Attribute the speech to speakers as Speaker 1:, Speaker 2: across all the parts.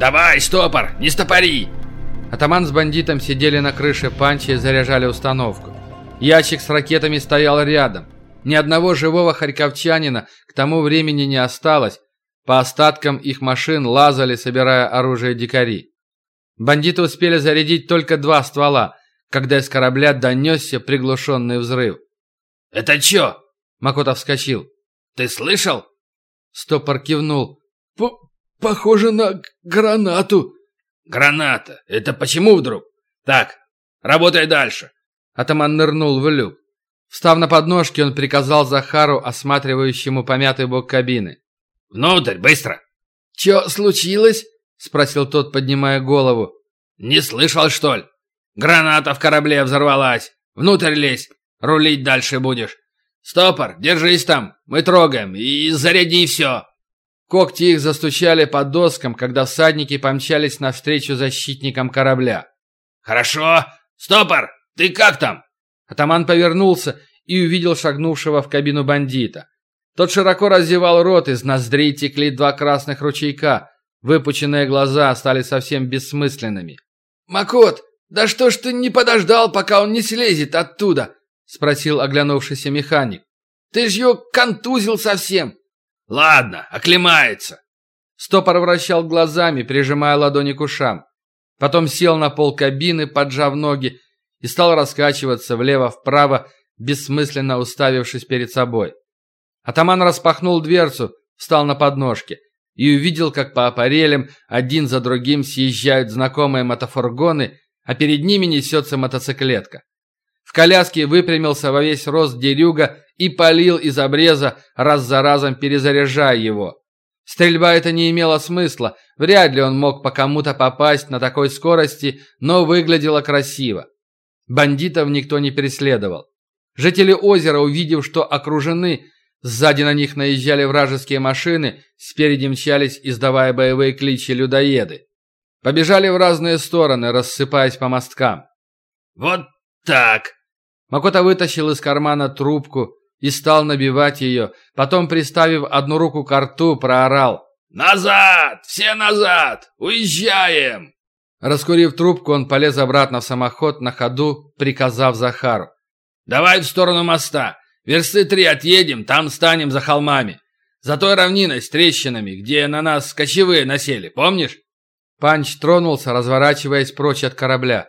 Speaker 1: «Давай, стопор, не стопори!»
Speaker 2: Атаман с бандитом сидели на крыше панчи и заряжали установку. Ящик с ракетами стоял рядом. Ни одного живого харьковчанина к тому времени не осталось. По остаткам их машин лазали, собирая оружие дикари. Бандиты успели зарядить только два ствола, когда из корабля донесся приглушенный взрыв.
Speaker 1: «Это чё?»
Speaker 2: Макотов вскочил.
Speaker 1: «Ты слышал?»
Speaker 2: Стопор кивнул. «Похоже на гранату».
Speaker 1: «Граната? Это почему вдруг? Так, работай дальше».
Speaker 2: Атаман нырнул в люк. Встав на подножки, он приказал Захару, осматривающему помятый бок кабины.
Speaker 1: «Внутрь, быстро!»
Speaker 2: «Чё случилось?» — спросил тот, поднимая голову.
Speaker 1: «Не слышал, что ли? Граната в корабле взорвалась. Внутрь лезь, рулить дальше будешь. Стопор, держись там, мы трогаем, и заряди все!»
Speaker 2: Когти их застучали по доскам, когда всадники помчались навстречу защитникам корабля.
Speaker 1: «Хорошо! Стопор, ты как там?»
Speaker 2: Атаман повернулся и увидел шагнувшего в кабину бандита. Тот широко разевал рот, из ноздрей текли два красных ручейка. Выпученные глаза стали совсем бессмысленными. «Макот, да что ж ты не подождал, пока он не слезет оттуда?» — спросил оглянувшийся механик. «Ты ж ее контузил совсем!»
Speaker 1: «Ладно, оклемается!»
Speaker 2: Стопор вращал глазами, прижимая ладони к ушам. Потом сел на пол кабины, поджав ноги, и стал раскачиваться влево-вправо, бессмысленно уставившись перед собой. Атаман распахнул дверцу, встал на подножке и увидел, как по аппарелям один за другим съезжают знакомые мотофургоны, а перед ними несется мотоциклетка. В коляске выпрямился во весь рост дерюга и полил из обреза, раз за разом перезаряжая его. Стрельба это не имела смысла, вряд ли он мог по кому-то попасть на такой скорости, но выглядело красиво. Бандитов никто не преследовал. Жители озера, увидев, что окружены, сзади на них наезжали вражеские машины, спереди мчались, издавая боевые кличи людоеды. Побежали в разные стороны, рассыпаясь по мосткам.
Speaker 1: «Вот так!»
Speaker 2: Макота вытащил из кармана трубку и стал набивать ее, потом, приставив одну руку к рту, проорал.
Speaker 1: «Назад! Все назад! Уезжаем!»
Speaker 2: Раскурив трубку, он полез обратно в самоход на ходу, приказав Захару.
Speaker 1: «Давай в сторону моста. Версты три отъедем, там станем за холмами. За той равниной с трещинами, где на нас кочевые насели, помнишь?»
Speaker 2: Панч тронулся, разворачиваясь прочь от корабля.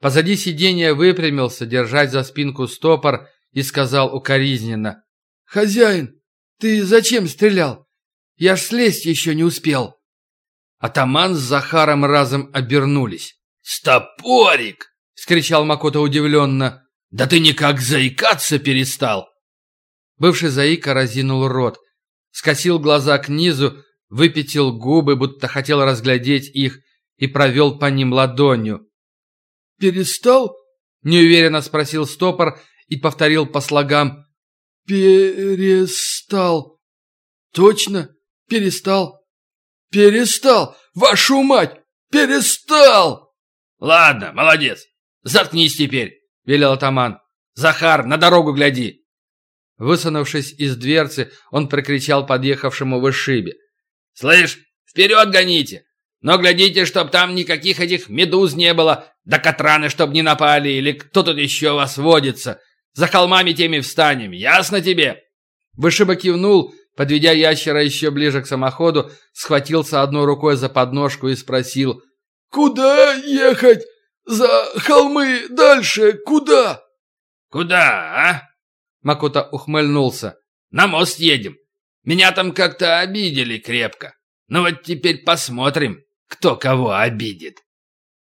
Speaker 2: Позади сиденья выпрямился, держать за спинку стопор, и сказал укоризненно. «Хозяин, ты зачем стрелял? Я ж слезть еще не успел». Атаман с Захаром разом обернулись.
Speaker 1: «Стопорик!»
Speaker 2: — вскричал Макота удивленно.
Speaker 1: «Да ты никак заикаться перестал!»
Speaker 2: Бывший заика разинул рот, скосил глаза к низу, выпятил губы, будто хотел разглядеть их, и провел по ним ладонью. «Перестал?» — неуверенно спросил стопор и повторил по слогам. «Перестал. Точно? Перестал?» «Перестал! Вашу мать! Перестал!»
Speaker 1: «Ладно, молодец. Заткнись теперь», — велел атаман. «Захар, на дорогу гляди!»
Speaker 2: Высунувшись из дверцы, он прокричал подъехавшему вышибе.
Speaker 1: «Слышь, вперед гоните! Но глядите, чтоб там никаких этих медуз не было, да катраны чтоб не напали, или кто тут еще вас водится. За холмами теми встанем, ясно тебе?»
Speaker 2: Вышиба кивнул, Подведя ящера еще ближе к самоходу, схватился одной рукой за подножку и спросил «Куда ехать? За холмы дальше куда?»
Speaker 1: «Куда, а?»
Speaker 2: Макота ухмыльнулся.
Speaker 1: «На мост едем. Меня там как-то обидели крепко. Ну вот теперь посмотрим, кто кого обидит».